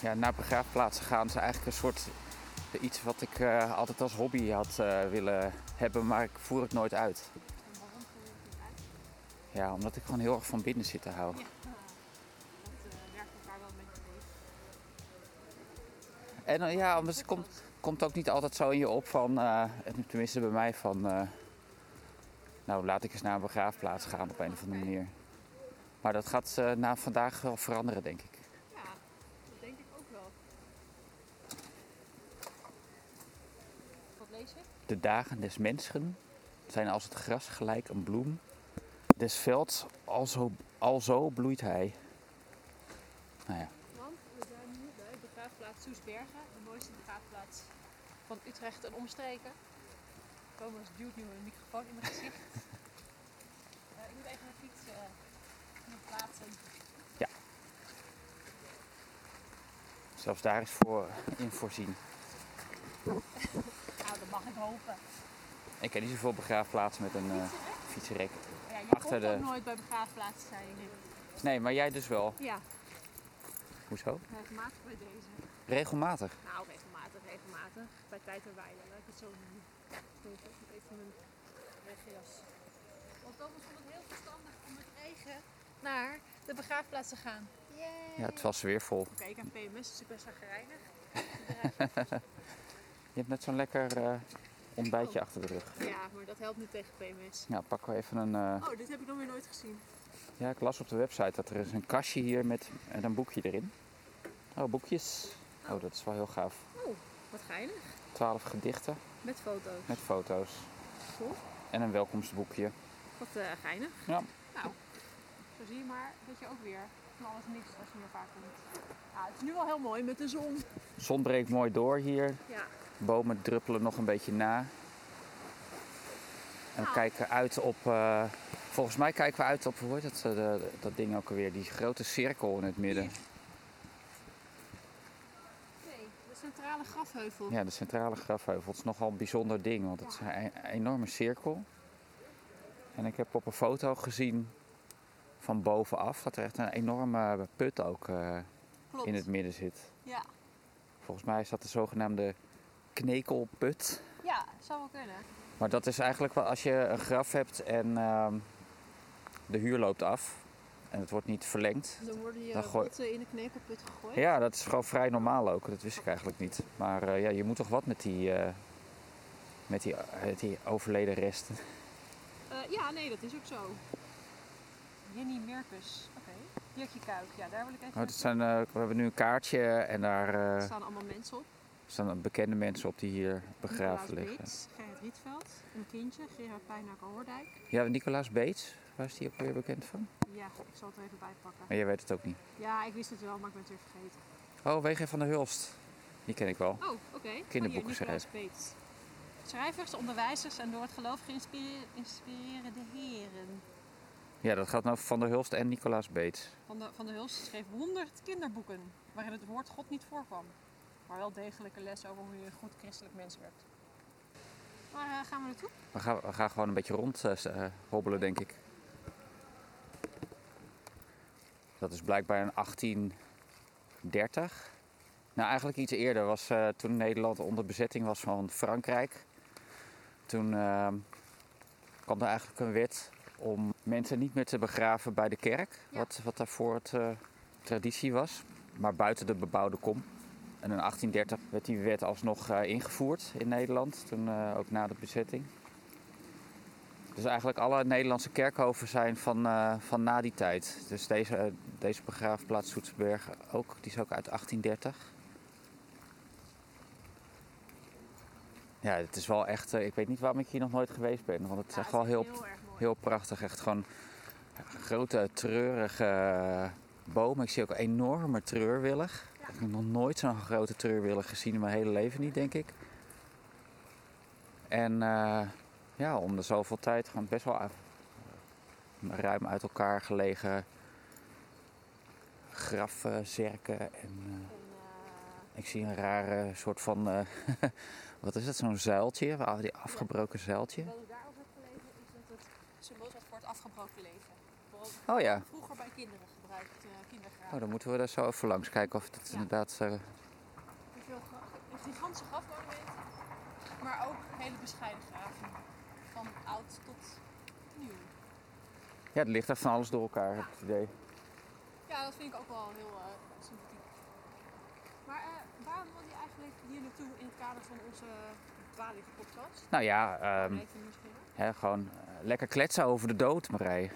ja, naar begraafplaatsen gaan is eigenlijk een soort iets wat ik eh, altijd als hobby had eh, willen hebben, maar ik voer het nooit uit. En waarom voer je het niet uit? Ja, omdat ik gewoon heel erg van binnen zit te houden. Ja. Dat eh, werkt elkaar wel met je mee. En eh, ja, omdat het komt, komt ook niet altijd zo in je op van, eh, tenminste bij mij, van eh, nou laat ik eens naar een begraafplaats gaan op een of andere manier. Maar dat gaat eh, na vandaag wel veranderen, denk ik. Ja, dat denk ik ook wel. Wat lees je? De dagen des mensen zijn als het gras gelijk een bloem. Des velds alzo, alzo bloeit hij. Nou ja, Want we zijn nu bij begraafplaats Soesbergen, de mooiste begraafplaats van Utrecht en omstreken. Thomas duwt nu een microfoon in mijn gezicht. Eh, ik moet even een fiets eh, nog plaatsen. zelfs daar is voor in voorzien. Ik hopen. Ik ken niet zoveel begraafplaatsen met een eh fietsenrek. Ja, je Achter komt de- ook nooit bij begraafplaatsen, zei je net. Nee, maar jij dus wel. Ja, Hoezo? regelmatig bij deze. Regelmatig. Nou, regelmatig, regelmatig. Bij tijd en wijle, laat ik het zo noemen. Ik even mijn regenjas. Want Thomas vond het heel verstandig om met regen naar de begraafplaats te gaan. Yay! Ja, het was weer vol. Oké, ik heb PMS, dus ik ben zagrijnig. Je hebt net zo'n lekker eh, ontbijtje achter de rug. Ja, maar dat helpt niet tegen PMS. Nou, pakken we even een... eh, Oh, dit heb ik nog weer nooit gezien. Ja, ik las op de website dat er is een kastje hier met en een boekje erin. Oh, boekjes. Oh, dat is wel heel gaaf. Oh, wat geinig. Twaalf gedichten Met foto's. met foto's. Cool. En een welkomstboekje. Wat eh, geinig. Ja. Nou, zo zie je maar dat je ook weer van alles niks als je hier vaak komt. Ah, het is nu wel heel mooi met de zon. De zon breekt mooi door hier. Ja. Bomen druppelen nog een beetje na. En we kijken uit op... eh, volgens mij kijken we uit op, hoe heet dat, eh, dat ding ook alweer? Die grote cirkel in het midden. Hier. Nee, de centrale grafheuvel. Ja, de centrale grafheuvel. Het is nogal een bijzonder ding, want het is een enorme cirkel. En ik heb op een foto gezien van bovenaf dat er echt een enorme put ook eh, in het midden zit. Ja. Volgens mij is dat de zogenaamde knekelput. ja, zou wel kunnen. Maar dat is eigenlijk wel als je een graf hebt en ehm, de huur loopt af en het wordt niet verlengd. Dan worden je Dan gooi- in de knepelput gegooid. Ja, dat is gewoon vrij normaal ook. Dat wist ik eigenlijk niet. Maar eh, ja, je moet toch wat met die, eh, met die, die overleden resten. Eh, ja, nee, dat is ook zo. Jenny Merkus. Oké. Dirkje Kuik. Ja, daar wil ik even... Oh, dat zijn, we hebben nu een kaartje en daar Er staan allemaal mensen op. staan bekende mensen op die hier begraven Nicolaas liggen. Beets, Gerrit Rietveld, een kindje, Gerard Pijnaker Hoordijk. Ja, Nicolaas Beets, waar is die ook weer bekend van? Ja, ik zal het er even bij pakken. Maar jij weet het ook niet. Ja, ik wist het wel, maar ik ben het weer vergeten. Oh, W.G. van der Hulst. Die ken ik wel. Oh, oké. Kinderboeken Oh, hier, Nicolaas Beets. Schrijvers, onderwijzers en door het geloof geïnspireerde heren. Ja, dat gaat nou Van der Hulst en Nicolaas Beets. Van der, van der Hulst schreef 100 kinderboeken waarin het woord God niet voorkwam. Maar wel degelijke les over hoe je een goed christelijk mens werd. Waar eh, gaan we naartoe? We gaan, we gaan gewoon een beetje rond eh, eh, hobbelen, denk ik. Dat is blijkbaar in 1830. Nou, eigenlijk iets eerder was eh, toen Nederland onder bezetting was van Frankrijk. Toen eh, kwam er eigenlijk een wet om mensen niet meer te begraven bij de kerk. Ja. Wat, wat daarvoor het eh, traditie was. Maar buiten de bebouwde kom. En in 1830 werd die wet alsnog eh, ingevoerd in Nederland. Toen eh, ook na de bezetting. Dus eigenlijk alle Nederlandse kerkhoven zijn van, eh, van na die tijd. Dus deze, deze begraafplaats Soetsberg ook, die is ook uit 1830. Ja, het is wel echt, ik weet niet waarom ik hier nog nooit geweest ben. Want het is echt wel heel, heel heel prachtig. Echt gewoon grote, treurige bomen. Ik zie ook enorme treurwillig. Ik heb nog nooit zo'n grote treurwillig gezien in mijn hele leven niet, denk ik. En eh, ja, om de zoveel tijd gewoon best wel ruim uit elkaar gelegen grafzerken. En eh, ik zie een rare soort van, eh, wat is dat, zo'n zuiltje, waar- die afgebroken zuiltje. Wat ik daarover heb gelezen is dat het symbool staat voor het afgebroken leven. Oh ja. vroeger bij kinderen gebruikt, uh, kindergraven. Oh, dan moeten we daar zo even langs kijken of het Ja. inderdaad... eh, Veel gra- gigantische grafmonumenten, maar ook hele bescheiden graven. Van oud tot nieuw. ja, er ligt echt van alles door elkaar, heb ik het idee. Ja, dat vind ik ook wel heel eh, sympathiek. Maar eh, waarom wil je eigenlijk hier naartoe in het kader van onze dwaling podcast? Nou ja, ehm, hè, gewoon eh, lekker kletsen over de dood, Marij.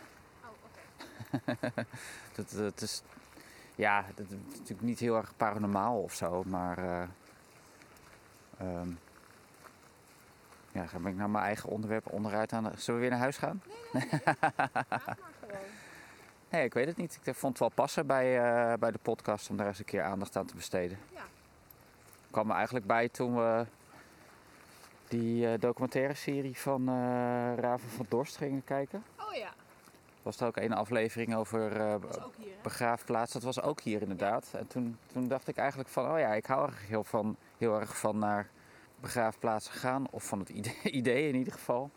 Dat, dat is, ja, dat is natuurlijk niet heel erg paranormaal of zo, maar. eh ehm, ja, ga ik naar mijn eigen onderwerp onderuit aan. Zullen we weer naar huis gaan? Ga maar gewoon. Nee, ik weet het niet. Ik vond het wel passen bij, eh, bij de podcast om daar eens een keer aandacht aan te besteden. Ja. kwam er eigenlijk bij toen we die eh, documentaire serie van eh, Raven van Dorst gingen kijken. Was er ook een aflevering over hier. Hè? begraafplaats. Dat was ook hier inderdaad. En toen, toen dacht ik eigenlijk van, oh ja, ik hou er heel, van, heel erg van naar begraafplaatsen gaan. Of van het idee, idee in ieder geval.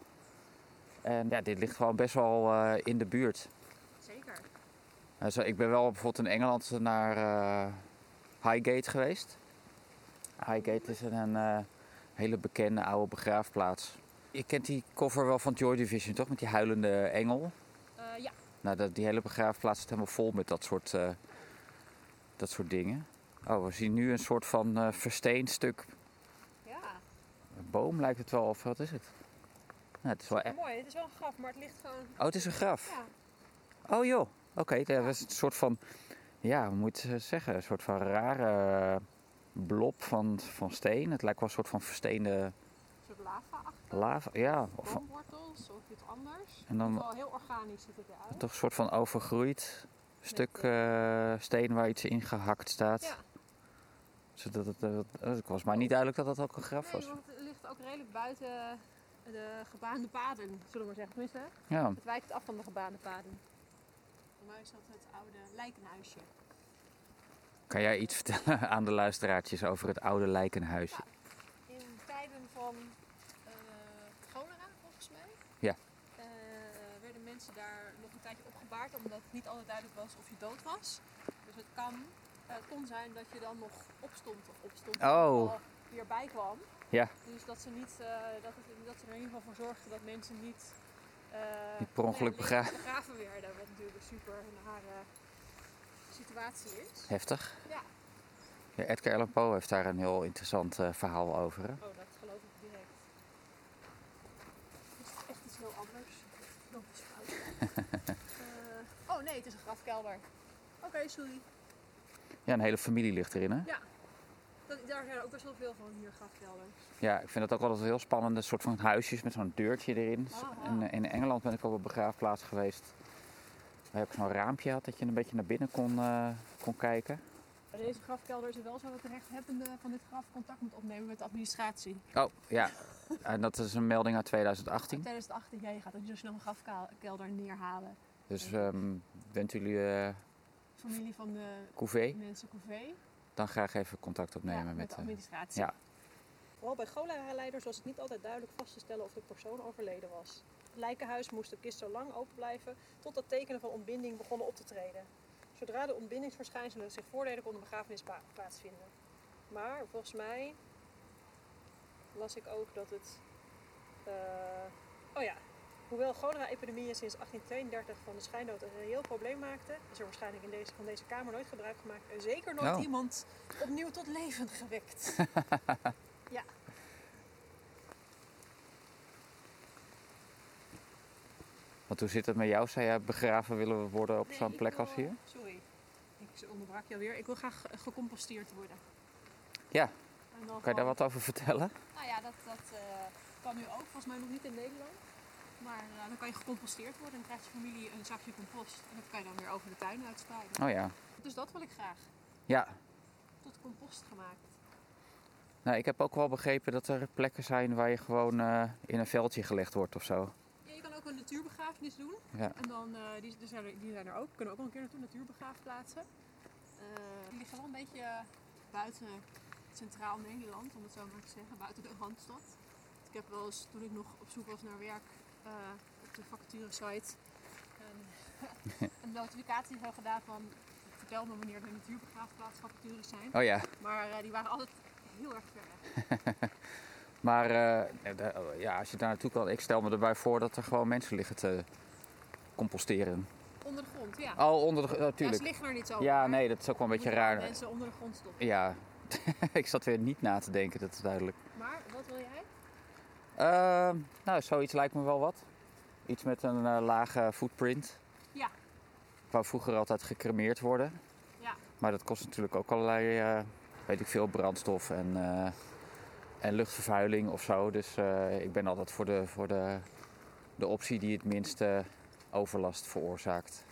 En ja, dit ligt gewoon best wel eh, in de buurt. Zeker. Also, ik ben wel bijvoorbeeld in Engeland naar eh, Highgate geweest. Highgate is een hele bekende oude begraafplaats. Je kent die cover wel van Joy Division, toch? Met die huilende engel. Eh, Nou, dat, die hele begraafplaats zit helemaal vol met dat soort, eh, dat soort dingen. Oh, we zien nu een soort van eh versteend stuk ja. een boom, lijkt het wel. Of wat is het? Nou, het is wel e- Mooi, het is wel een graf, maar het ligt gewoon... Oh, het is een graf. Ja, Oh joh, oké. dat is een soort van, ja, hoe moet je zeggen? Een soort van rare blob van, van steen. Het lijkt wel een soort van versteende lava-achtig. lava. Ja, of Boomwortels of iets anders. En dan- wel heel organisch ziet het eruit. toch een soort van overgroeid stuk eh, steen waar iets in gehakt staat. Ja. Zodat het, eh, het was mij niet duidelijk dat dat ook een graf was. Nee, want het ligt ook redelijk buiten de gebaande paden, zullen we maar zeggen. Tenminste, Ja, het wijkt af van de gebaande paden. Voor mij is dat het oude lijkenhuisje. kan jij iets vertellen aan de luisteraartjes over het oude lijkenhuisje? In tijden van eh, cholera, volgens mij. Ja. eh, werden mensen daar nog een tijdje opgebaard, omdat het niet altijd duidelijk was of je dood was. Dus het kan, eh, het kon zijn dat je dan nog opstond of opstond in Oh. weer bij kwam. Ja. Dus dat ze, niet, eh, dat, het, dat ze er in ieder geval voor zorgden dat mensen niet, eh, Niet per ongeluk ja, begra- levend begraven werden. Wat natuurlijk een super nare situatie is. Heftig. Ja. Ja, Edgar Allan Poe heeft daar een heel interessant verhaal over. Hè? Oh, dat geloof ik direct. Het is echt iets heel anders. Oh nee, het is een grafkelder. Oké, sorry. Ja, een hele familie ligt erin. Hè? Dat, daar zijn er ook best wel veel van hier, grafkelders. Ja, ik vind dat ook altijd heel spannend. Een soort van huisjes met zo'n deurtje erin. Aha. En, eh, in Engeland ben ik op een begraafplaats geweest. Waar je ook zo'n raampje had dat je een beetje naar binnen kon, eh, kon kijken. Bij deze grafkelder is het wel zo dat de rechthebbende van dit graf contact moet opnemen met de administratie. Oh, ja. En dat is een melding uit 2018. 2018, ja, je gaat ook niet zo snel een grafkelder neerhalen. Dus ehm bent jullie eh Familie van de Couvé, mensen Couvé. dan graag even contact opnemen Ja, met... de eh, administratie. ja. Vooral bij cholera-leiders was het niet altijd duidelijk vast te stellen of de persoon overleden was. Het lijkenhuis moest de kist zo lang open blijven totdat tekenen van ontbinding begonnen op te treden. Zodra de ontbindingsverschijnselen zich voordeden kon de begrafenis plaatsvinden. Maar volgens mij las ik ook dat het... eh, oh ja, Hoewel cholera-epidemieën sinds 1832 van de schijndood een reëel probleem maakten, is er waarschijnlijk in deze, van deze Kamer nooit gebruik gemaakt en zeker nooit Oh. iemand opnieuw tot leven gewekt. ja. Want hoe zit het met jou? Zou jij begraven willen worden op Nee, zo'n plek wil- als hier? Sorry, ik onderbrak je alweer. Ik wil graag ge- gecomposteerd worden. Ja. Kan je daar wat over vertellen? Nou ja, dat, dat eh, kan nu ook. Volgens mij nog niet in Nederland. Maar eh, dan kan je gecomposteerd worden en dan krijgt je familie een zakje compost. En dat kan je dan weer over de tuin uitspreiden. Oh ja. Dus dat wil ik graag. Ja. Tot compost gemaakt. Nou, ik heb ook wel begrepen dat er plekken zijn waar je gewoon eh, in een veldje gelegd wordt of zo. Ja, je kan ook een natuurbegrafenis doen. Ja. En dan, die, die, zijn er, die zijn er ook. Kunnen ook wel een keer naartoe, natuurbegraafplaatsen. Eh, die liggen wel een beetje buiten centraal Nederland, om het zo maar te zeggen. Buiten de Randstad. Ik heb wel eens, toen ik nog op zoek was naar werk eh, op de vacaturesite, een notificatie hebben gedaan van... Vertel me wanneer de natuurbegraafplaatsvacatures zijn. Oh ja, Maar eh, die waren altijd heel erg ver weg. maar eh, oh, ja, als je daar naartoe kan, ik stel me erbij voor dat er gewoon mensen liggen te composteren. Onder de grond, ja. Oh, onder de, oh, ja, ze liggen er niet zo. Ja, nee, dat is ook wel een beetje raar. Mensen onder de grond stoppen. Ja, ik zat weer niet na te denken, dat is duidelijk. Maar, wat wil jij? Ehm, nou, zoiets lijkt me wel wat. Iets met een eh, lage footprint. Ja. Ik wou vroeger altijd gecremeerd worden. Ja. Maar dat kost natuurlijk ook allerlei, eh, weet ik veel, brandstof en, eh, en luchtvervuiling of zo. Dus ik ben altijd voor de, voor de, de optie die het minste overlast veroorzaakt.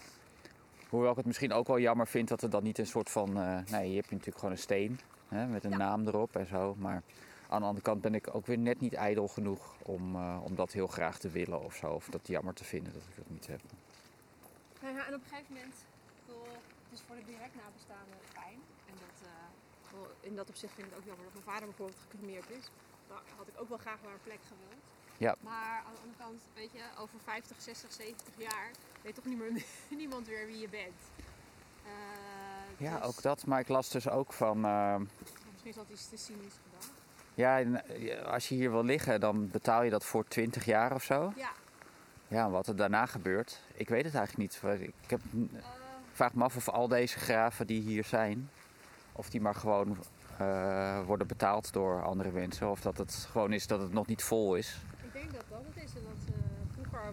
Hoewel ik het misschien ook wel jammer vind dat er dan niet een soort van... eh nee, hier heb je natuurlijk gewoon een steen hè, met een Ja. naam erop en zo. Maar aan de andere kant ben ik ook weer net niet ijdel genoeg om, eh, om dat heel graag te willen of zo. Of dat jammer te vinden dat ik dat niet heb. Nou ja, en op een gegeven moment, het is voor de direct nabestaanden fijn. En dat, eh, in dat opzicht vind ik het ook jammer dat mijn vader bijvoorbeeld gecremeerd is. Daar had ik ook wel graag naar een plek gewild. Ja. Maar aan de andere kant, weet je, over 50, 60, 70 jaar weet toch niet meer, niemand weer wie je bent. Eh, Ja, dus- ook dat. Maar ik las dus ook van... eh, Misschien is dat iets te cynisch gedacht. ja, en, eh, als je hier wil liggen, dan betaal je dat voor 20 jaar of zo. Ja, Ja, wat er daarna gebeurt, ik weet het eigenlijk niet. Ik heb, vraag me af of al deze graven die hier zijn, of die maar gewoon worden betaald door andere mensen. Of dat het gewoon is dat het nog niet vol is. Ik denk dat dat het is. En dat, eh,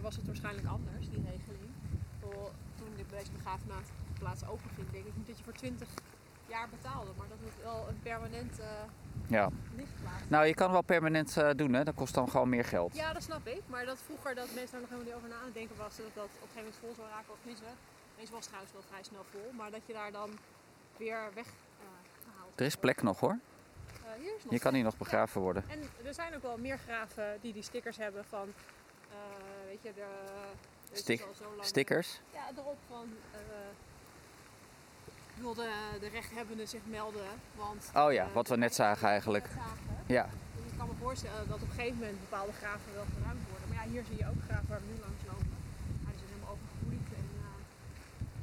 was het waarschijnlijk anders, die regeling. Toen de- deze begraafplaats open ging, denk ik niet dat je voor 20 jaar betaalde. Maar dat het wel een permanent eh Ja. lichtplaats Nou, je kan wel permanent eh, doen, hè. Dat kost dan gewoon meer geld. Ja, dat snap ik. Maar dat vroeger dat mensen daar nog helemaal niet over na aan denken was. Dat dat op een gegeven moment vol zou raken. Of tenminste, deze was trouwens wel vrij snel vol. Maar dat je daar dan weer weg eh, gehaald Er is plek nog hoor. Eh, hier is nog Je kan hier nog begraven worden. En er zijn ook wel meer graven die die stickers hebben van, eh, weet je, de... Stickers? Ja, erop van, eh wil de, de rechthebbenden zich melden, want... Oh ja, eh, wat we net zagen eigenlijk. net zagen. Ja, En ik kan me voorstellen dat op een gegeven moment bepaalde graven wel geruimd worden. Maar ja, hier zie je ook graven waar we nu langs lopen. Die zijn helemaal overgroeid. En,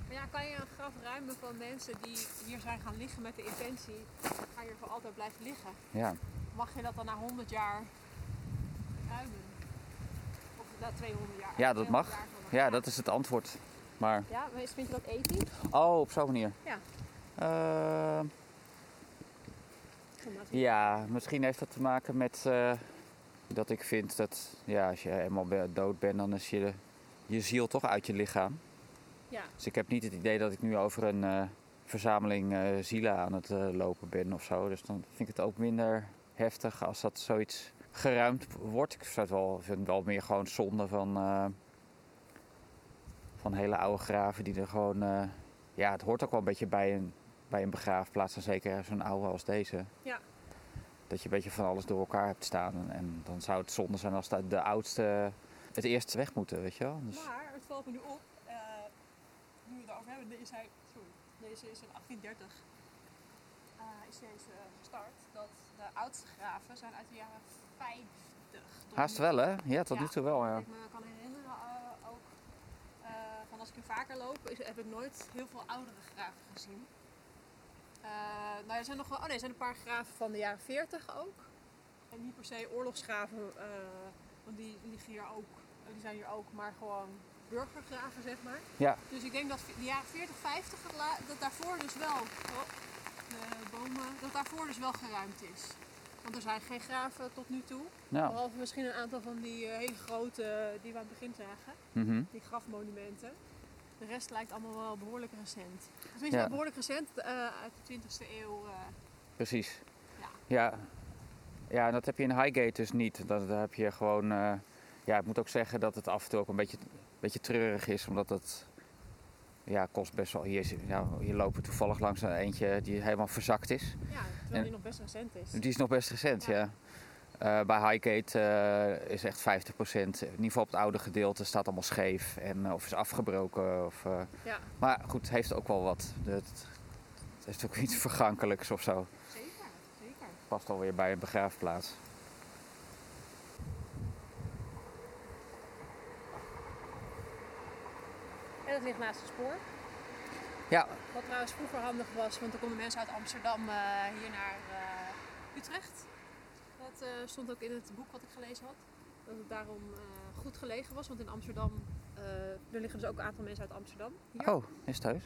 maar ja, kan je een graf ruimen van mensen die hier zijn gaan liggen met de intentie, ga je voor altijd blijven liggen? ja. Mag je dat dan na 100 jaar ruimen? Na 200 jaar? Ja, dat 200 mag. ja, dat is het antwoord. Maar, Ja, maar vind je dat ethisch? oh, op zo'n manier. Ja. Eh, ja, misschien heeft dat te maken met eh, dat ik vind dat ja, als je eenmaal be- dood bent, dan is je, je ziel toch uit je lichaam. Ja, Dus ik heb niet het idee dat ik nu over een eh, verzameling zielen aan het lopen ben of zo. Dus dan vind ik het ook minder heftig als dat zoiets geruimd wordt. Ik zou het wel, vind het wel meer gewoon zonde van, eh, van hele oude graven die er gewoon... eh, ja, het hoort ook wel een beetje bij een, bij een begraafplaats. En zeker zo'n oude als deze. Ja. Dat je een beetje van alles door elkaar hebt staan. En, en dan zou het zonde zijn als de, de oudste het eerst weg moeten, weet je wel. Dus, maar het valt me nu op, eh, nu we het erover hebben, deze, sorry, deze is in 1830 eh, is deze gestart. Dat de oudste graven zijn uit de jaren 50. tot haast wel hè? Ja, tot Ja. nu toe wel ja. Wat ik me kan herinneren eh, ook, eh, van als ik hier vaker loop, is, heb ik nooit heel veel oudere graven gezien. Nou, er zijn nog wel, oh nee, er zijn een paar graven van de jaren 40 ook. En niet per se oorlogsgraven, want die liggen hier ook, die zijn hier ook, maar gewoon burgergraven zeg maar. Ja. Dus ik denk dat de jaren 40, 50, dat daarvoor dus wel, oh, bomen, dat daarvoor dus wel geruimd is. Want er zijn geen graven tot nu toe. Nou, Behalve misschien een aantal van die eh, hele grote eh, die we aan het begin zagen. mhm. Die grafmonumenten. De rest lijkt allemaal wel behoorlijk recent. Tenminste, Ja. wel behoorlijk recent eh, uit de 20e eeuw. eh. precies. Ja. Ja. ja, en dat heb je in Highgate dus niet. Dat, heb je gewoon... eh, ja, ik moet ook zeggen dat het af en toe ook een beetje, een beetje treurig is. Omdat het... Ja, kost best wel... Hier, ja, hier lopen toevallig langs een eentje die helemaal verzakt is. ja, terwijl En- die nog best recent is. Die is nog best recent, ja. Ja. Eh, bij Highgate eh, is echt 50%. In ieder geval op het oude gedeelte staat allemaal scheef. En, eh, of is afgebroken. Of, Ja, maar goed, het heeft ook wel wat. Het, het heeft ook iets vergankelijks of zo. zeker. zeker. Past alweer bij een begraafplaats. Het ligt naast het spoor. Ja, Wat trouwens vroeger handig was, want dan konden mensen uit Amsterdam eh, hier naar eh, Utrecht. Dat eh, stond ook in het boek wat ik gelezen had. Dat het daarom goed gelegen was, want in Amsterdam, er liggen dus ook een aantal mensen uit Amsterdam. Hier. oh, is het heus?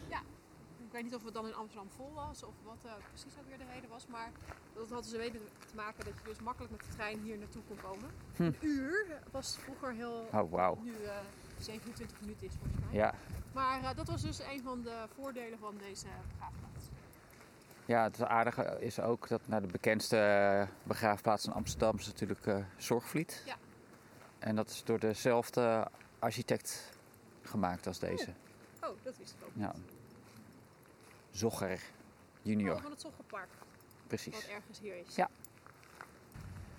Ik weet niet of het dan in Amsterdam vol was of wat precies ook weer de reden was. Maar dat had dus weten te maken dat je dus makkelijk met de trein hier naartoe kon komen. Hm. Een uur was vroeger heel... Oh, wauw. Nu eh, 27 minuten is volgens mij. Ja. Maar eh, dat was dus een van de voordelen van deze begraafplaats. ja, het aardige is ook dat naar de bekendste eh, begraafplaats in Amsterdam is natuurlijk eh, Zorgvliet. Ja. En dat is door dezelfde architect gemaakt als deze. Oh, dat wist ik ook Ja. Zogger junior, Oh, van het Zoggerpark, wat precies. ergens hier is. Ja.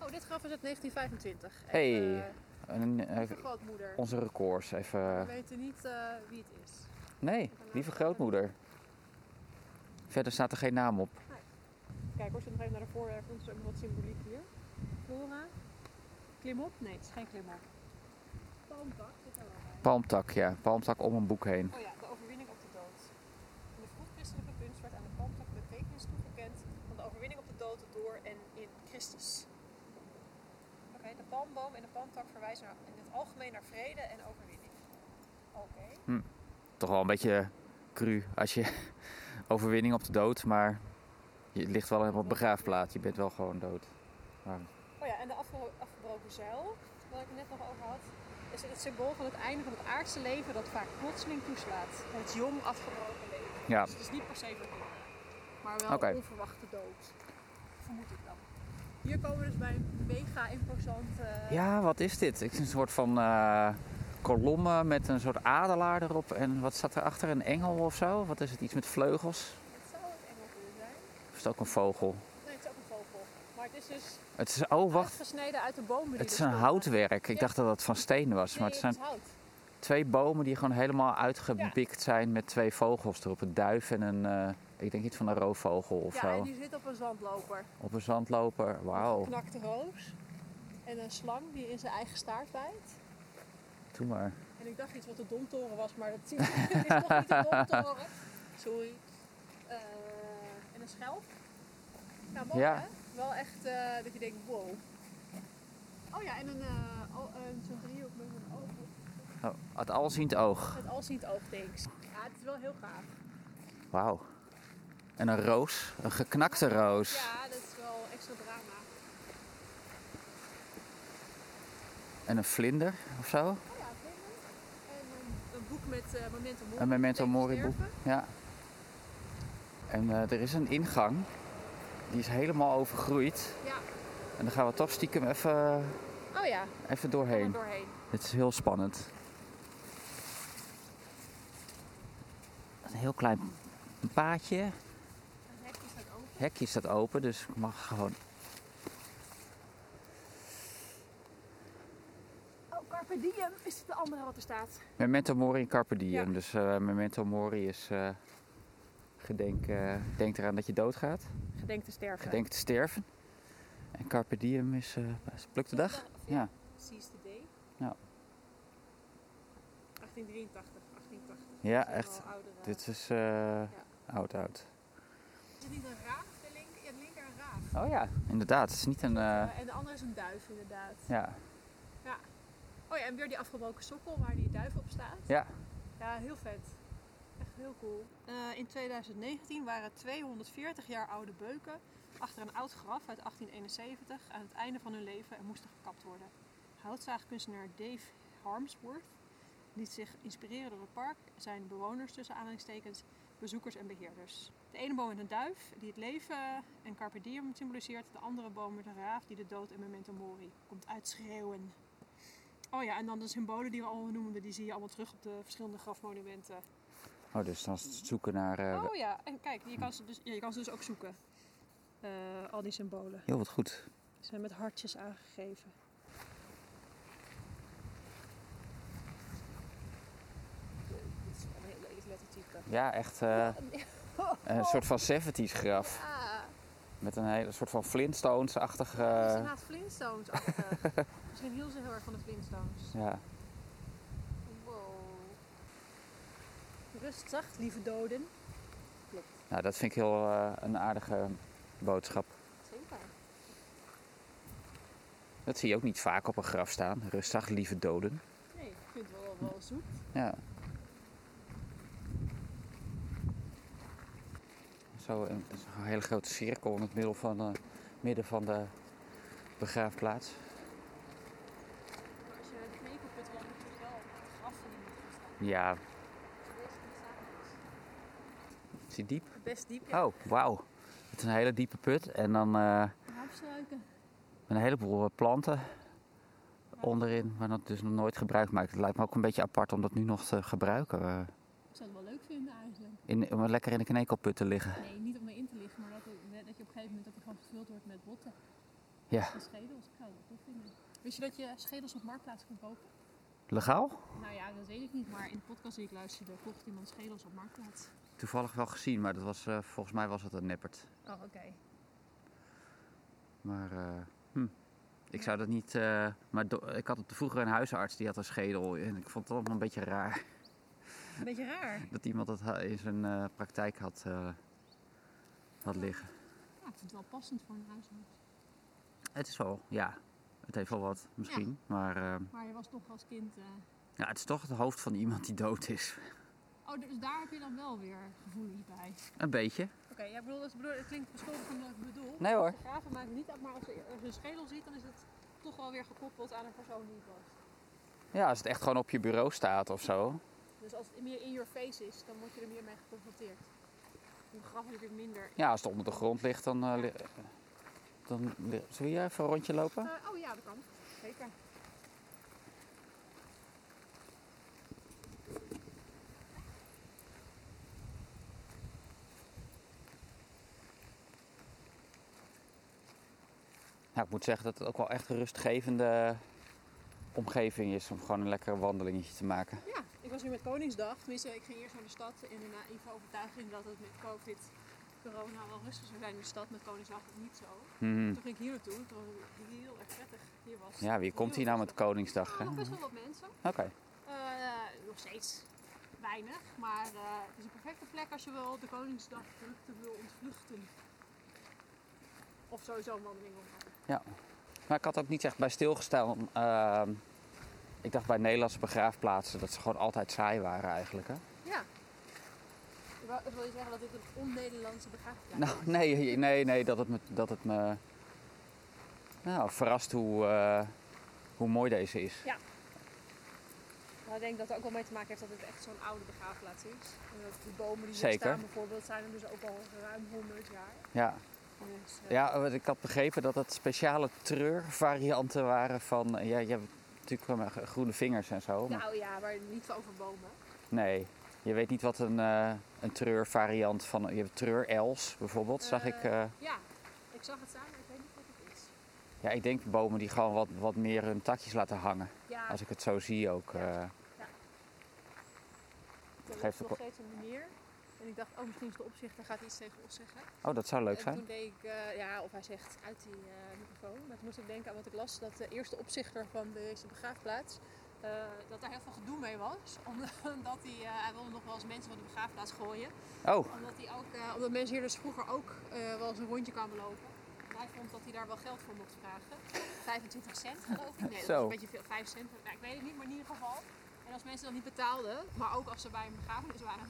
Oh, dit graf is uit 1925. Hey. Even, eh, eh, grootmoeder. onze records even. We weten niet eh, wie het is. Nee, lieve grootmoeder. Verder staat er geen naam op. Kijk hoor, zit nog even naar de voorwerpen, want er is ook nog wat symboliek hier. Flora. Klimop? Nee, het is geen klimop. Palmtak zit er wel bij. Palmtak, ja. Palmtak om een boek heen. Oh ja, de overwinning op de dood. In de vroeg-christelijke kunst werd aan de palmtak de betekenis toegekend van de overwinning op de dood door en in Christus. Oké, de palmboom en de palmtak verwijzen naar, in het algemeen naar vrede en overwinning. Oké. Toch wel een beetje cru als je overwinning op de dood, maar je ligt wel helemaal op begraafplaats. Je bent wel gewoon dood. Maar, Oh ja, en de afgebro- afgebroken zeil, waar ik het net nog over had, is het symbool van het einde van het aardse leven dat vaak plotseling toeslaat. Het jong afgebroken leven. ja, Dus het is niet per se maar wel een onverwachte dood. Vermoed ik dan. Hier komen we dus bij een mega imposant. eh, ja, wat is dit? Het is een soort van eh kolommen met een soort adelaar erop. En wat staat erachter? Een engel of zo? Wat is het? Iets met vleugels? Het zou het engel kunnen zijn. Of is het ook een vogel? Nee, het is ook een vogel. Maar het is dus Het is, oh wacht, uitgesneden uit de bomen. het is een houtwerk. Ik Ja. dacht dat het van steen was. Nee, Maar het zijn is hout. Twee bomen die gewoon helemaal uitgebikt zijn met twee vogels erop. Een duif en een, eh, ik denk iets van een roofvogel of Ja, zo. en die zit op een zandloper. Op een zandloper, wauw. Een geknakte roos. En een slang die in zijn eigen staart bijt. Doe maar. En ik dacht iets wat de domtoren was, maar dat zie ik het is nog niet de domtoren. Sorry. Eh, en een schelp. Ja, mooi Ja. hè? Wel echt eh, dat je denkt, wow. Oh ja, en een, eh, al- een zo'n driehoek met een. Oh, het alziend oog. Met alziend oogthinks. Ja, het is wel heel gaaf. Wauw. En een roos, een geknakte roos. Ja, dat is wel extra drama. En een vlinder of zo. Oh ja, vlinder. En een, een boek met eh, Memento Mori. Een Memento Mori boek. Ja. En eh, er is een ingang. Die is helemaal overgroeid. Ja. En daar gaan we toch stiekem even, Oh ja, even doorheen. doorheen. Dit is heel spannend. Heel klein paadje. Een hekje staat open. Hekje staat open, dus ik mag gewoon. Oh, Carpe Diem is het de andere wat er staat. Memento Mori en Carpe Diem. Ja. Dus eh, Memento Mori is eh, gedenk, eh, denk eraan dat je doodgaat. Gedenk te sterven. Gedenk te sterven. En Carpe Diem is, is pluk de dag. Ja. Seize the day. Ja. 1883, 1880. Ja, echt. oudere- Dit is eh, oud oud. Is het niet een raaf? De linker, ja, de linker een raaf. Oh ja, inderdaad. Het is niet een... eh, en de andere is een duif inderdaad. ja. Oh ja, en weer die afgebroken sokkel waar die duif op staat. ja, Ja, heel vet. Echt heel cool. Eh, in 2019 waren 240 jaar oude beuken achter een oud graf uit 1871 aan het einde van hun leven en moesten gekapt worden. Houtzaagkunstenaar Dave Harmsworth liet zich inspireren door het park, zijn bewoners tussen aanhalingstekens, bezoekers en beheerders. De ene boom met een duif die het leven en carpe diem symboliseert, de andere boom met een raaf die de dood en memento mori komt uitschreeuwen. Oh ja, en dan de symbolen die we al noemden, die zie je allemaal terug op de verschillende grafmonumenten. oh, dus dan zoeken naar... eh, Oh ja, en kijk, je kan ze dus, ja, je kan ze dus ook zoeken. Eh, al die symbolen. Heel wat goed. Ze zijn met hartjes aangegeven. Dit is wel een heel lelijk lettertype. Ja, echt eh, een soort van 70s graf. Ja, Met een hele soort van Flintstones-achtig... het is inderdaad Flintstones Misschien heel ze heel erg van de Flintstones. ja. Wow. Rust zacht, lieve doden. Klopt. Nou, dat vind ik heel eh, een aardige boodschap. Zeker. Dat zie je ook niet vaak op een graf staan. Rustig, lieve doden. Nee, ik vind het wel, wel zoet. Ja. Zo een, een hele grote cirkel in het middel van, eh, midden van de begraafplaats. Maar als je de moet je wel het van iemand gaan staan. Ja, is. die diep? Best diep, ja. Oh, wauw. Het is een hele diepe put en dan eh, Hapsluiken. een heleboel eh, planten onderin, maar dat dus nog nooit gebruikt maakt. Het lijkt me ook een beetje apart om dat nu nog te gebruiken. Ik zou het wel leuk vinden eigenlijk. In, om lekker in de knekelput te liggen. Nee, niet om erin te liggen, maar dat, het- dat je op een gegeven moment dat die gewoon gevuld wordt met botten Ja. en schedels. Ik zou wel tof vinden. Wist je dat je schedels op marktplaats kunt kopen? Legaal? Nou ja, dat weet ik niet, maar in de podcast die ik luisterde kocht iemand schedels op marktplaats. Toevallig wel gezien, maar dat was, eh, volgens mij was het een neppert. Oh, oké. Maar eh, hm. ik zou dat niet. eh, maar ik had vroeger een huisarts die had een schedel. En ik vond het allemaal een beetje raar beetje raar. dat iemand dat in zijn eh, praktijk had, eh, had liggen. Ja, ik vind het wel passend voor een huisarts. Het is wel, ja, het heeft wel wat misschien. Maar eh, Maar je was toch als kind... ja, het is toch het hoofd van iemand die dood is. Oh, dus daar heb je dan wel weer gevoelens bij. Een beetje. Oké, ja, bedoel, het, bedoel, het klinkt beschuldigd van wat ik bedoel. Nee, hoor. Als je graven maakt niet uit, maar als je, als je een schedel ziet, dan is het toch wel weer gekoppeld aan een persoon die het was. Ja, als het echt gewoon op je bureau staat of zo. Dus als het meer in your face is, dan word je er meer mee geconfronteerd. Een graf is natuurlijk minder. Ja, als het onder de grond ligt, dan. eh, dan we hier even een rondje lopen? Eh, oh ja, dat kan. Zeker. Nou, ik moet zeggen dat het ook wel echt een rustgevende omgeving is om gewoon een lekker wandelingetje te maken. Ja, ik was hier met Koningsdag. Tenminste, ik ging eerst naar de stad in de naïeve overtuiging dat het met COVID, corona wel rustig zou zijn in de stad. Met Koningsdag niet zo. Mhm. Toen ging ik hier naartoe. Toen was het heel erg prettig. Hier was Ja, wie komt hier nou met Koningsdag? Hè? nog best wel wat mensen. Oké. Eh, nog steeds weinig, maar eh, het is een perfecte plek als je wel de Koningsdag wil ontvluchten. Of sowieso een wandeling wil gaan. Maar ik had ook niet echt bij stilgestaan. ehm, ik dacht bij Nederlandse begraafplaatsen dat ze gewoon altijd saai waren eigenlijk. Hè? Ja. Wil je zeggen dat dit een on-Nederlandse begraafplaats Nou, is? nee, nee, nee, dat het me, dat het me nou, verrast hoe, eh, hoe mooi deze is. Nou, ik denk dat het ook wel mee te maken heeft dat het echt zo'n oude begraafplaats is. En dat die bomen die hier Zeker. staan bijvoorbeeld zijn er dus ook al ruim 100 jaar. Ja, Dus, ja ik had begrepen dat het speciale treurvarianten waren van... Ja, je hebt natuurlijk wel maar groene vingers en zo. Maar Nou ja, maar niet over bomen. nee, je weet niet wat een, eh, een treurvariant van... Je hebt treurels bijvoorbeeld, zag ik... Eh, eh, Ja, ik zag het staan, maar ik weet niet wat het is. ja, ik denk bomen die gewoon wat, wat meer hun takjes laten hangen. Ja, Als ik het zo zie ook. Ja. eh. Er Geeft ook nog steeds een meneer. En ik dacht, oh, misschien is de opzichter gaat iets tegen ons zeggen. Oh, dat zou leuk en zijn. toen deed ik, eh, ja, of hij zegt uit die eh, microfoon. Maar toen moest ik denken aan wat ik las, dat de eerste opzichter van deze begraafplaats, eh, dat daar heel veel gedoe mee was. Omdat hij, hij wilde nog wel eens mensen van de begraafplaats gooien. Oh, Omdat, hij ook, omdat mensen hier dus vroeger ook wel eens een rondje kwamen lopen. En hij vond dat hij daar wel geld voor mocht vragen. 25 cent geloof ik. Nee, dat was een beetje veel. 5 cent. Nou, ik weet het niet, maar in ieder geval. En als mensen dan niet betaalden, maar ook als ze bij een begrafenis waren,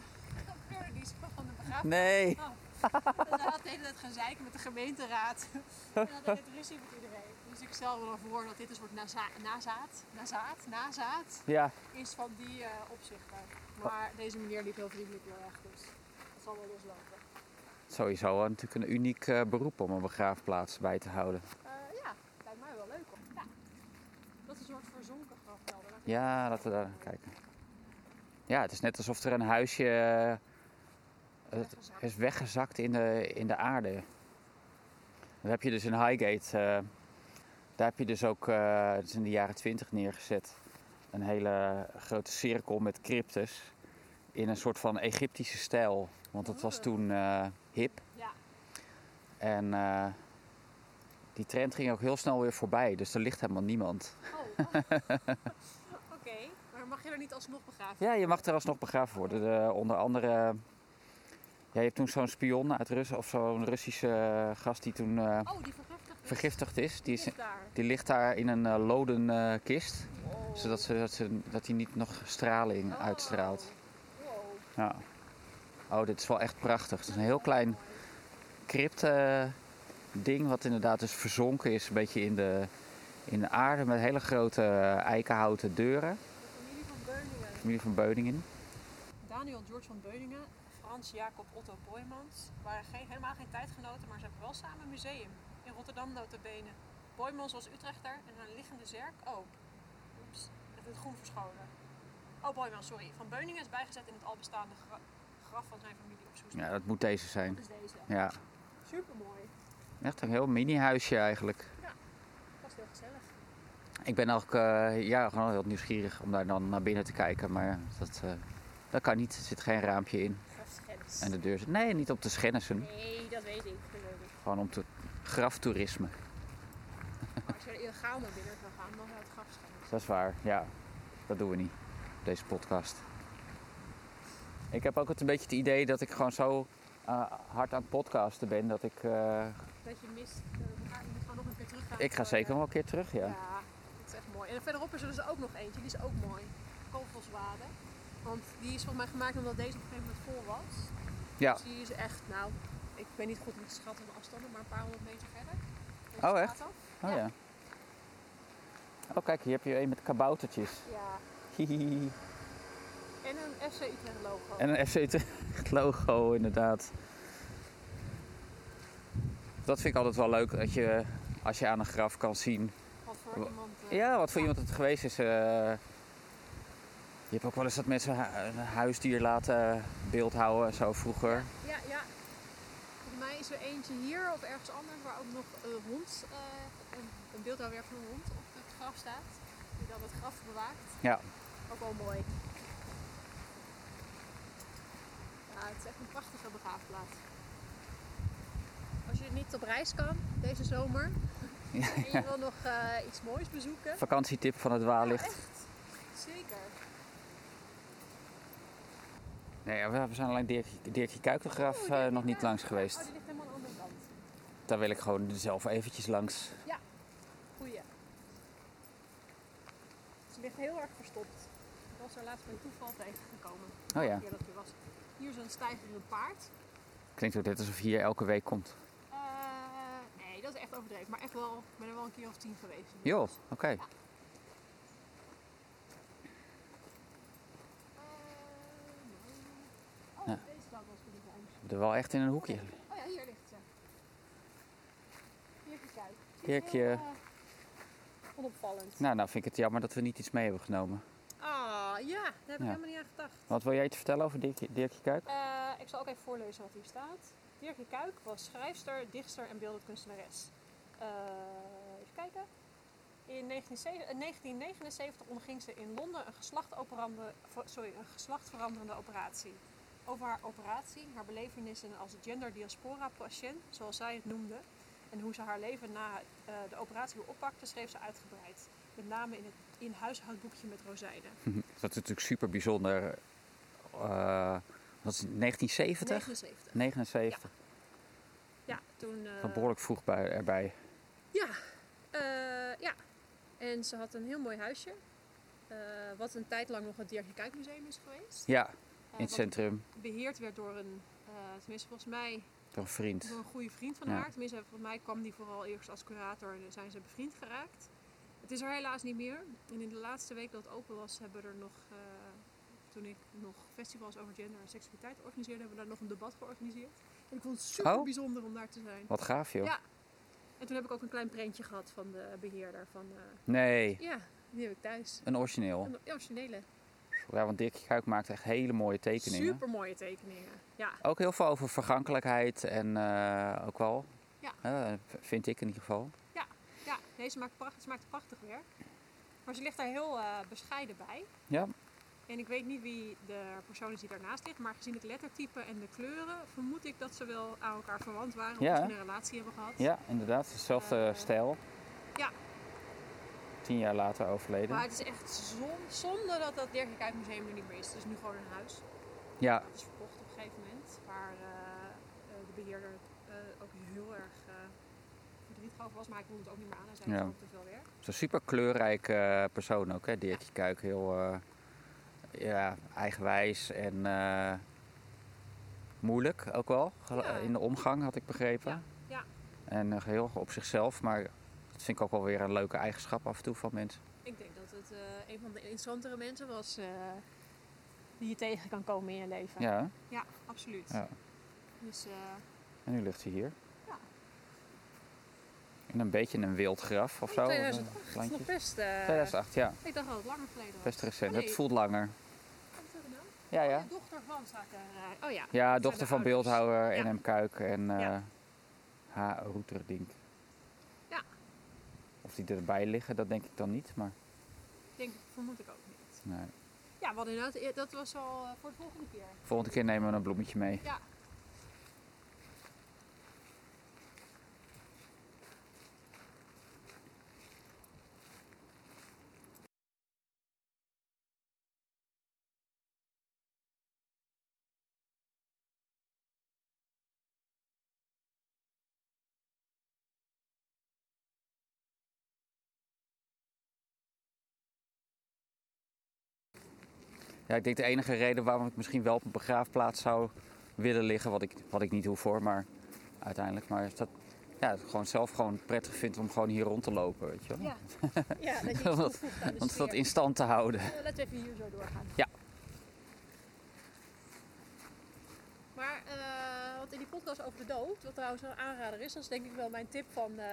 die ze van de begrafenis. nee. Dus hij had de hele tijd gezeik met de gemeenteraad. En dan deed het ruzie met iedereen. Dus ik stel me dan voor dat dit een soort naza- nazaat, nazaat, nazaat Ja, is van die eh, opzichter. Maar deze meneer liep heel vriendelijk heel erg, dus dat zal wel loslopen. sowieso wel natuurlijk een uniek eh, beroep om een begraafplaats bij te houden. Eh, ja, lijkt mij wel leuk hoor. Ja. Dat is een soort verzonken grafkelder. Daar Ja, laten we daar kijken. Ja, het is net alsof er een huisje het is weggezakt in de, in de aarde. Dan heb je dus in Highgate, eh, daar heb je dus ook, het is in de jaren 20 neergezet, een hele grote cirkel met cryptes in een soort van Egyptische stijl. Want dat was Oh. toen eh, hip. Ja. En die trend ging ook heel snel weer voorbij, dus er ligt helemaal niemand. Oh. Oké. Maar mag je er niet alsnog begraven? Ja, je mag er alsnog begraven worden. De, onder andere, ja, je hebt toen zo'n spion uit Rus of zo'n Russische eh, gast die toen eh, Oh, die vergiftigd is? vergiftigd is. Die, is, ligt daar. die ligt daar in een eh, loden kist, Wow. zodat ze, dat, ze, dat hij niet nog straling Oh. uitstraalt. Wow. Ja. Oh, dit is wel echt prachtig. Het is een heel klein crypt ding wat inderdaad dus verzonken is een beetje in de, in de aarde met hele grote eikenhouten deuren. De familie van Beuningen. Familie van Beuningen. Daniel George van Beuningen, Frans Jacob Otto Boymans waren geen, helemaal geen tijdgenoten, maar ze hebben wel samen een museum. In Rotterdam notabene. Boymans was Utrechter en een liggende zerk. Oh, oeps, het is groen verscholen. Oh, Boymans, sorry. Van Beuningen is bijgezet in het al bestaande gra- graf van zijn familie op Soest. Ja, dat moet deze zijn. Dat is deze. Ja, Super mooi. echt een heel mini huisje eigenlijk. Past heel gezellig. Ik ben ook eh, ja, gewoon heel nieuwsgierig om daar dan naar binnen te kijken, maar dat, eh, dat kan niet. Er zit geen raampje in. En de deur zit... Nee, niet om te schennissen. Nee, dat weet ik. geloof ik. Gewoon om te graftoerisme. Maar als je er illegaal naar binnen kan gaan, dan zou het grafschennis. Dat is waar, ja. Dat doen we niet. Deze podcast. Ik heb ook het een beetje het idee dat ik gewoon zo eh, hard aan het podcasten ben dat ik... eh, Dat je mist. eh, we gaan- je moet gewoon nog een keer teruggaan. ik ga zeker wel een keer terug, ja. Ja, dat is echt mooi. En verderop is er dus ook nog eentje, die is ook mooi. Want die is volgens mij gemaakt omdat deze op een gegeven moment vol was. Ja. Dus die is echt, nou, ik weet niet goed hoe te schatten de afstanden, maar een paar honderd meter verder. Deze Oh, echt? Oh Ja. ja. Oh kijk, hier heb je een met kaboutertjes. Ja. Hihihi. En een FC Utrecht logo. En een FC Utrecht logo, inderdaad. Dat vind ik altijd wel leuk, dat je, als je aan een graf kan zien Wat voor iemand. eh, Ja, wat voor iemand het geweest is. eh, je hebt ook wel eens dat mensen een huisdier laten beeldhouden, en zo vroeger. Ja, ja. Volgens mij is er eentje hier of ergens anders waar ook nog een hond, eh, een, een beeldhouwwerk van een hond op het graf staat. Die dan het graf bewaakt. Ja. Ook wel mooi. Ja, het is echt een prachtige begraafplaats. Als je niet op reis kan deze zomer Ja, en je wil nog eh, iets moois bezoeken. Vakantietip van het Ja, Waallicht. echt. Zeker. Nee, ja, we zijn alleen Dirkje, Dirkje Oh, eh, nog niet ja. langs geweest. Oh, die ligt helemaal aan de kant. Daar wil ik gewoon zelf eventjes langs. Goeie. Ze ligt heel erg verstopt. Ik was er laatst bij toeval tegengekomen. Oh ja. keer dat was. Hier is een stijgerend paard. Klinkt ook net alsof je hier elke week komt. Eh, nee, dat is echt overdreven. Maar echt wel, ik ben er wel een keer of tien geweest. Joh, oké nee. Oh, Ja. deze zou wel eens wel echt in een hoekje. Oh ja, hier ligt ze. Hier kijk. Heel, eh, onopvallend. Nou, nou vind ik het jammer dat we niet iets mee hebben genomen. Ah, ja. Daar heb ik Ja. helemaal niet aan gedacht. Wat wil jij iets vertellen over Dirkje, Dirkje Kuik? Eh, ik zal ook even voorlezen wat hier staat. Dirkje Kuik was schrijfster, dichtster en beeldend kunstenares. Eh, even kijken. In 1977 in 1979 onderging ze in Londen een, vo- sorry, een geslachtveranderende operatie. Over haar operatie, haar belevenissen als gender-diaspora-patiënt, zoals zij het noemde, en hoe ze haar leven na eh, de operatie weer oppakte, schreef ze uitgebreid. Met name in het in huishoudboekje met rozijnen. Dat is natuurlijk super bijzonder. Wat is het, 1970? 79. 79. Ja, toen... Wat behoorlijk vroeg bij, erbij. Ja, eh, ja. En ze had een heel mooi huisje. wat een tijd lang nog het Dirkje Kuikmuseum is geweest. Ja, in het centrum. beheerd werd door een, eh, tenminste volgens mij, Door een vriend. door een goede vriend van Ja. haar. Tenminste, volgens mij kwam die vooral eerst als curator en zijn ze bevriend geraakt. Het is er helaas niet meer. En in de laatste week dat het open was, hebben er nog, eh, toen ik nog festivals over gender en seksualiteit organiseerde, hebben we daar nog een debat georganiseerd. En ik vond het super Oh. bijzonder om daar te zijn. Wat gaaf joh. Ja. En toen heb ik ook een klein prentje gehad van de beheerder van... eh, Nee, ja, die heb ik thuis. een origineel. Een originele. Ja, want Dirkje Kuik maakt echt hele mooie tekeningen. Super mooie tekeningen. Ja, Ook heel veel over vergankelijkheid en eh, ook wel. Ja. eh, vind ik in ieder geval. ja deze maakt, pracht, ze maakt prachtig werk. Maar ze ligt daar heel eh, bescheiden bij. Ja. En ik weet niet wie de persoon is die daarnaast ligt. Maar gezien het lettertype en de kleuren vermoed ik dat ze wel aan elkaar verwant waren. Ja. Of ze een relatie hebben gehad. Ja, inderdaad. Dezelfde stijl. Tien jaar later overleden. Maar het is echt zon- zonde dat dat Dirk Museum er niet meer is. Het is nu gewoon een huis. Ja, Het is verkocht op een gegeven moment. Waar eh, eh, de beheerder eh, ook heel erg verdrietig over was. Maar ik wilde het ook niet meer aan. Hij zei Ja. gewoon te veel werk. zo'n super kleurrijke persoon ook, hè? Dirkje Kuik. Heel ja, eigenwijs en moeilijk ook wel. Ja. In de omgang, had ik begrepen. Ja, ja. En heel op zichzelf. Maar dat vind ik ook wel weer een leuke eigenschap af en toe van mensen. Ik denk dat het eh, een van de interessantere mensen was eh, die je tegen kan komen in je leven. Ja? Ja, absoluut. ja. Dus eh, En nu ligt hij hier. Ja. In een beetje een wild graf of zo. 2008, een nog landje. best. eh, 2008, ja. Ik dacht dat het langer geleden was. Best recent. Oh, nee. Het voelt langer. Dat nou? Ja, ja. De dochter van staat er. oh ja. Ja, dochter van ouders. beeldhouwer Ja. NM Kuik en Ja. H. Roeterdink. Of die erbij liggen, dat denk ik dan niet. Maar Ik denk, vermoed ik ook niet. nee. Ja, wat inderdaad, eh, dat was al eh, voor de volgende keer. volgende keer nemen we een bloemetje mee. Ja. Ja, ik denk de enige reden waarom ik misschien wel op een begraafplaats zou willen liggen, wat ik, wat ik niet hoef voor, maar uiteindelijk, maar is dat ja, het gewoon zelf gewoon prettig vind om gewoon hier rond te lopen, weet je wel. Ja, ja dat je iets Want- dat in stand te houden. Eh, laten we even hier zo doorgaan. Ja. Maar eh, wat in die podcast over de dood, wat trouwens een aanrader is, dat is denk ik wel mijn tip van eh,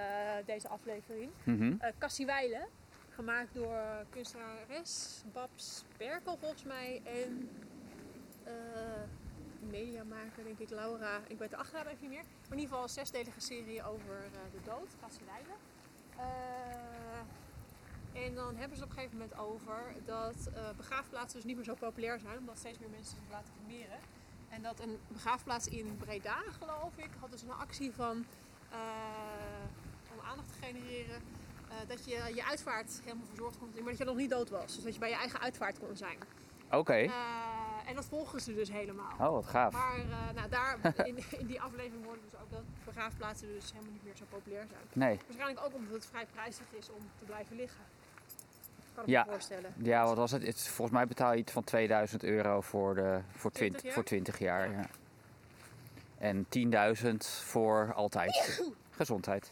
deze aflevering. Mhm. Eh Cassie Weile, gemaakt door kunstenares Babs Perkel volgens mij en eh mediamaker denk ik Laura, ik weet de achternaam even niet meer. Maar in ieder geval een zesdelige serie over eh, de dood, Cassie Weile. Eh, en dan hebben ze op een gegeven moment over dat eh, begraafplaatsen dus niet meer zo populair zijn, omdat steeds meer mensen zich laten cremeren. En dat een begraafplaats in Breda, geloof ik, had dus een actie van eh, om aandacht te genereren. Eh, dat je je uitvaart helemaal verzorgd kon zijn, maar dat je nog niet dood was. Dus dat je bij je eigen uitvaart kon zijn. Oké. Eh, en dat volgen ze dus helemaal. Oh, wat gaaf. Maar eh, nou, daar, in, in die aflevering hoorden we dus ook dat begraafplaatsen dus helemaal niet meer zo populair zijn. Nee. Waarschijnlijk ook omdat het vrij prijzig is om te blijven liggen. Kan ik Ja. me voorstellen. Ja, wat was het? het? Volgens mij betaal je iets van 2000 euro voor, de, voor, 20 20, jaar? voor 20 jaar. Ja. Ja. En 10.000 voor altijd. Gezondheid.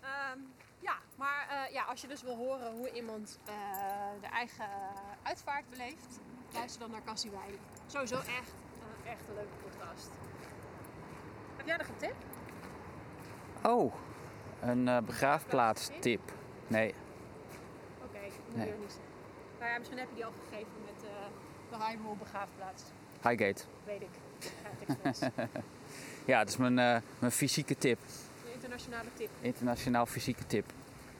Ehm, ja, maar eh, ja, als je dus wil horen hoe iemand eh, de eigen uitvaart beleeft, luister dan naar Cassie. Sowieso echt, eh, echt een leuke podcast. Heb jij nog een tip? Oh, een begraafplaatstip. Nee. Oké, ik moet Nee. weer niet zeggen. Nou ja, misschien heb je die al gegeven met de Highwall begraafplaats. Highgate. Weet ik. Ja, dat is mijn, eh, mijn fysieke tip. De internationale tip. Internationaal fysieke tip.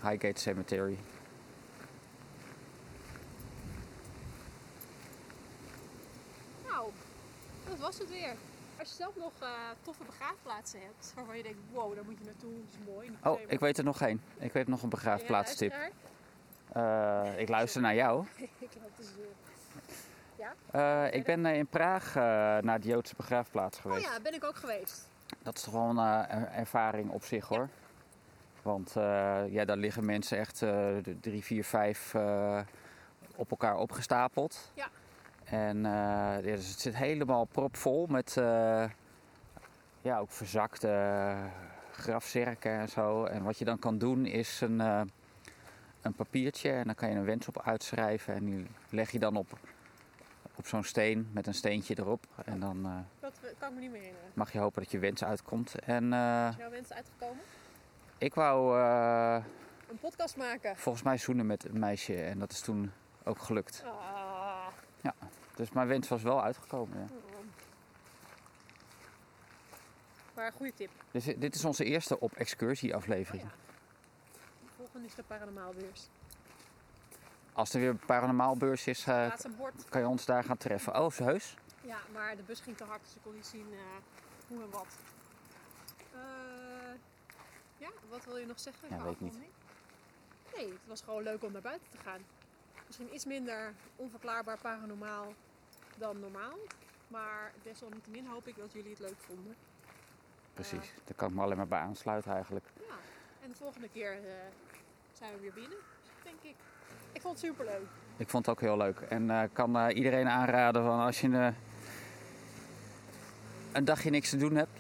Highgate Cemetery. Nou, dat was het weer. Als je zelf nog eh, toffe begraafplaatsen hebt, waarvan je denkt, wow, daar moet je naartoe, dat is mooi. Oh, ik weet er nog één. Ik weet nog een begraafplaatstip. Eh, ik luister naar jou. ik loop te zeuren. Eh, ik ben eh, in Praag eh, naar de Joodse begraafplaats Oh geweest. ja, ben ik ook geweest. Dat is toch wel een ervaring op zich hoor. Want ja, daar liggen mensen echt drie, vier, vijf op elkaar opgestapeld. Ja. En ja, dus het zit helemaal propvol met ja, ook verzakte grafzerken en zo. En wat je dan kan doen is een, een papiertje en dan kan je een wens op uitschrijven. En die leg je dan op, op zo'n steen met een steentje erop. En dan eh, Dat kan ik me niet meer herinneren. mag je hopen dat je wens uitkomt. En eh, Is jouw wens uitgekomen? ik wou eh, Een podcast maken. volgens mij zoenen met een meisje en dat is toen ook gelukt. Ah. Dus mijn wens was wel uitgekomen. Ja. Maar een goede tip. Dus dit is onze eerste op excursie aflevering. Oh ja. De volgende is de paranormaalbeurs. Als er weer een paranormaalbeurs is, eh, kan je ons daar gaan treffen. Oh, heus? Ja, maar de bus ging te hard, dus ik kon niet zien. eh, hoe en wat. Eh, ja, wat wil je nog zeggen? Ja, weet ik niet. Nee, het was gewoon leuk om naar buiten te gaan. Misschien iets minder onverklaarbaar paranormaal dan normaal. Maar desalniettemin hoop ik dat jullie het leuk vonden. Precies, daar kan ik me alleen maar bij aansluiten eigenlijk. Ja, en de volgende keer zijn we weer binnen, denk ik. Ik vond het superleuk. Ik vond het ook heel leuk. En eh, kan eh, iedereen aanraden van als je een, een dagje niks te doen hebt,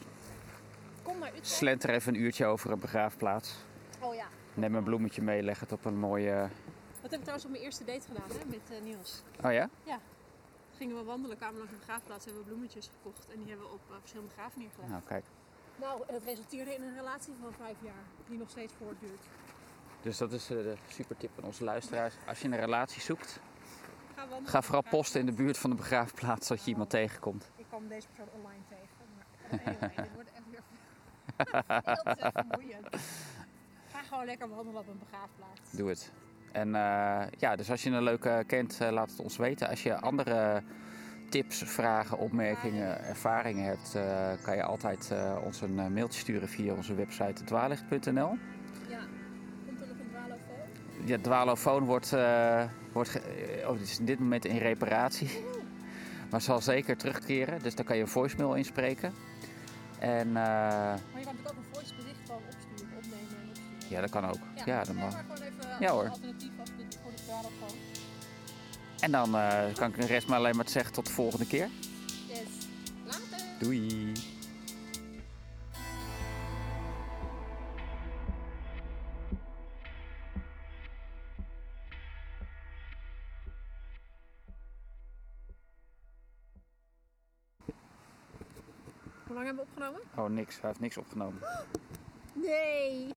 Kom naar Utrecht. slenter even een uurtje over een begraafplaats. Oh ja. Neem een bloemetje mee, leg het op een mooie... Dat heb ik trouwens op mijn eerste date gedaan hè, met Niels. Oh ja? Gingen we wandelen, kwamen langs een begraafplaats, hebben we bloemetjes gekocht. En die hebben we op verschillende graven neergelegd. Nou kijk. Nou, het resulteerde in een relatie van vijf jaar, die nog steeds voortduurt. Dus dat is eh, de super tip van onze luisteraars. Als je een relatie zoekt, Ga, vooral posten in de buurt van de begraafplaats, zodat je iemand tegenkomt. Ik kwam deze persoon online tegen. Maar dit wordt echt weer te vermoeiend. Ga gewoon lekker wandelen op een begraafplaats. Doe het. En eh, ja, dus als je een leuke kent, eh, laat het ons weten. Als je andere tips, vragen, opmerkingen, ervaringen hebt, kan je altijd ons een mailtje sturen via onze website dwaallicht.nl. Ja, dwalofoon wordt, eh, wordt eh, oh, is in dit moment in reparatie. Maar zal zeker terugkeren, dus daar kan je een voicemail inspreken. En eh, Maar je kan natuurlijk ook een voice bericht gewoon opsturen, opnemen en opsturen. ja, dat kan ook. Ja, dat nee, mag. maar gewoon even Ja, als hoor. alternatief als voor de dwalofoon. En dan kan ik de rest maar alleen maar zeggen tot de volgende keer. Yes. Later! Doei! Lang hebben we opgenomen? Oh, niks. Hij heeft niks opgenomen. Nee!